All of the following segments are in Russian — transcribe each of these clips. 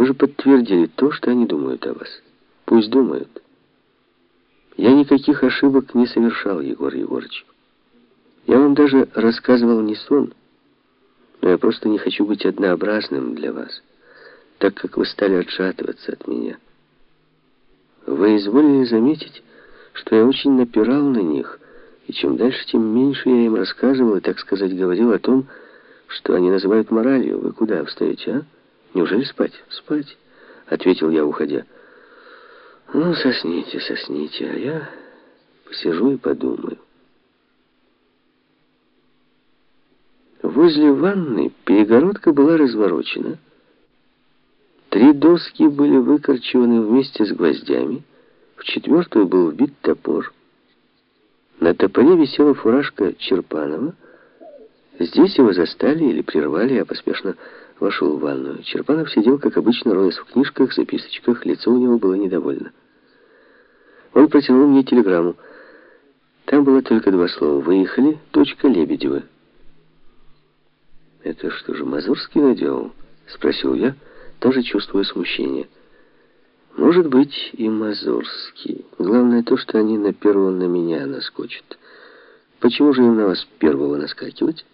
Вы же подтвердили то, что они думают о вас. Пусть думают. Я никаких ошибок не совершал, Егор Егорович. Я вам даже рассказывал не сон, но я просто не хочу быть однообразным для вас, так как вы стали отшатываться от меня. Вы изволили заметить, что я очень напирал на них, и чем дальше, тем меньше я им рассказывал и, так сказать, говорил о том, что они называют моралью. Вы куда встаете, а? Неужели спать? Спать, ответил я, уходя. Ну, сосните, сосните, а я посижу и подумаю. Возле ванны перегородка была разворочена. Три доски были выкорчеваны вместе с гвоздями. В четвертую был вбит топор. На топоре висела фуражка Черпанова. Здесь его застали или прервали, я поспешно вошел в ванную. Черпанов сидел, как обычно, роясь в книжках, записочках, лицо у него было недовольно. Он протянул мне телеграмму. Там было только два слова. «Выехали. Точка Лебедева». «Это что же, Мазурский наделал?» — спросил я, тоже чувствуя смущение. «Может быть, и Мазурский. Главное то, что они на первого на меня наскочат. Почему же им на вас первого наскакивать?»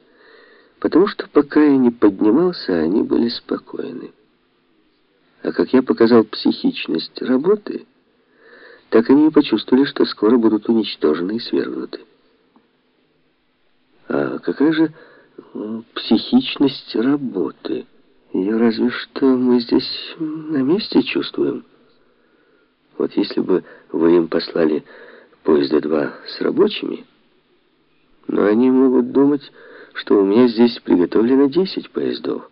Потому что пока я не поднимался, они были спокойны. А как я показал психичность работы, так они и почувствовали, что скоро будут уничтожены и свергнуты. А какая же психичность работы? Ее разве что мы здесь на месте чувствуем. Вот если бы вы им послали поезда два с рабочими, но они могут думать что у меня здесь приготовлено 10 поездов.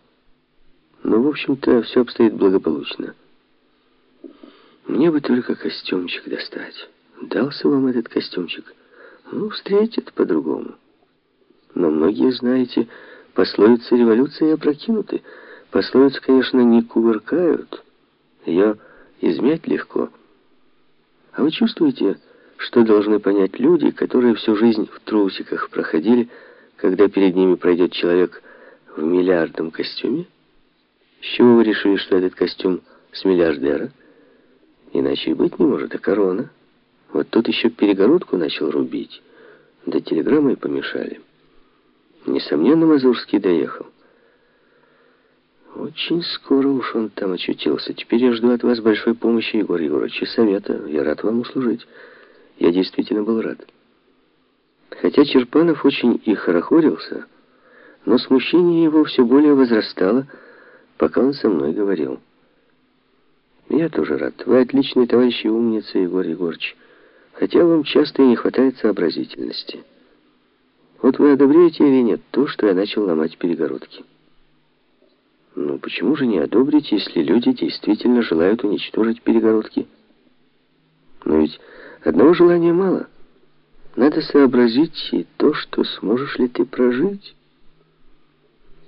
Но, в общем-то, все обстоит благополучно. Мне бы только костюмчик достать. Дался вам этот костюмчик? Ну, встретят по-другому. Но многие, знаете, пословицы революции опрокинуты. Пословицы, конечно, не кувыркают. Ее измять легко. А вы чувствуете, что должны понять люди, которые всю жизнь в трусиках проходили, когда перед ними пройдет человек в миллиардном костюме? С чего вы решили, что этот костюм с миллиардера? Иначе и быть не может, а корона. Вот тут еще перегородку начал рубить, да телеграммой помешали. Несомненно, Мазурский доехал. Очень скоро уж он там очутился. Теперь я жду от вас большой помощи, Егор Егорович, и совета. Я рад вам услужить. Я действительно был рад. Хотя Черпанов очень и хорохорился, но смущение его все более возрастало, пока он со мной говорил. «Я тоже рад. Вы отличный товарищ и умница, Егор Егорович, хотя вам часто и не хватает сообразительности. Вот вы одобряете или нет то, что я начал ломать перегородки?» «Ну, почему же не одобрить, если люди действительно желают уничтожить перегородки?» «Но ведь одного желания мало». Надо сообразить и то, что сможешь ли ты прожить.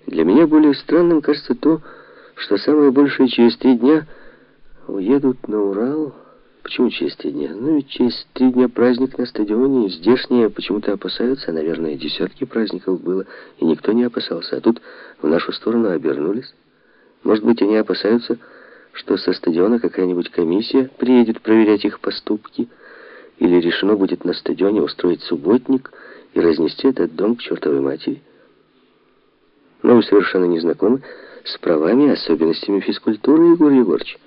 Для меня более странным кажется то, что самое большее через три дня уедут на Урал. Почему через три дня? Ну ведь через три дня праздник на стадионе, здешние почему-то опасаются, наверное, десятки праздников было, и никто не опасался, а тут в нашу сторону обернулись. Может быть, они опасаются, что со стадиона какая-нибудь комиссия приедет проверять их поступки, или решено будет на стадионе устроить субботник и разнести этот дом к чертовой матери. Но вы совершенно не знакомы с правами и особенностями физкультуры, Егор Егорович.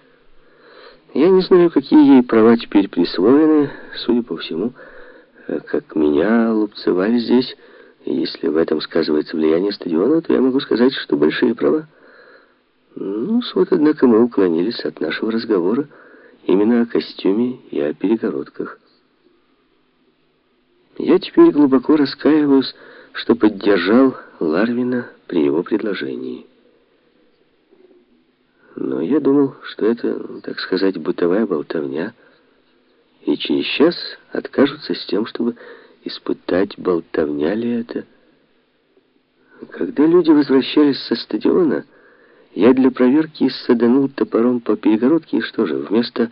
Я не знаю, какие ей права теперь присвоены, судя по всему, э, как меня лупцевали здесь. если в этом сказывается влияние стадиона, то я могу сказать, что большие права. Ну, вот, однако, мы уклонились от нашего разговора именно о костюме и о перегородках. Я теперь глубоко раскаиваюсь, что поддержал Ларвина при его предложении. Но я думал, что это, так сказать, бытовая болтовня, и через час откажутся с тем, чтобы испытать, болтовня ли это. Когда люди возвращались со стадиона, я для проверки саданул топором по перегородке, и что же, вместо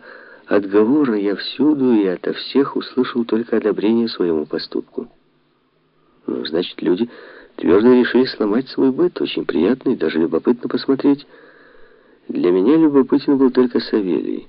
отговора я всюду и ото всех услышал только одобрение своему поступку. Ну, значит, люди твердо решили сломать свой быт. Очень приятно и даже любопытно посмотреть. Для меня любопытен был только Савелий.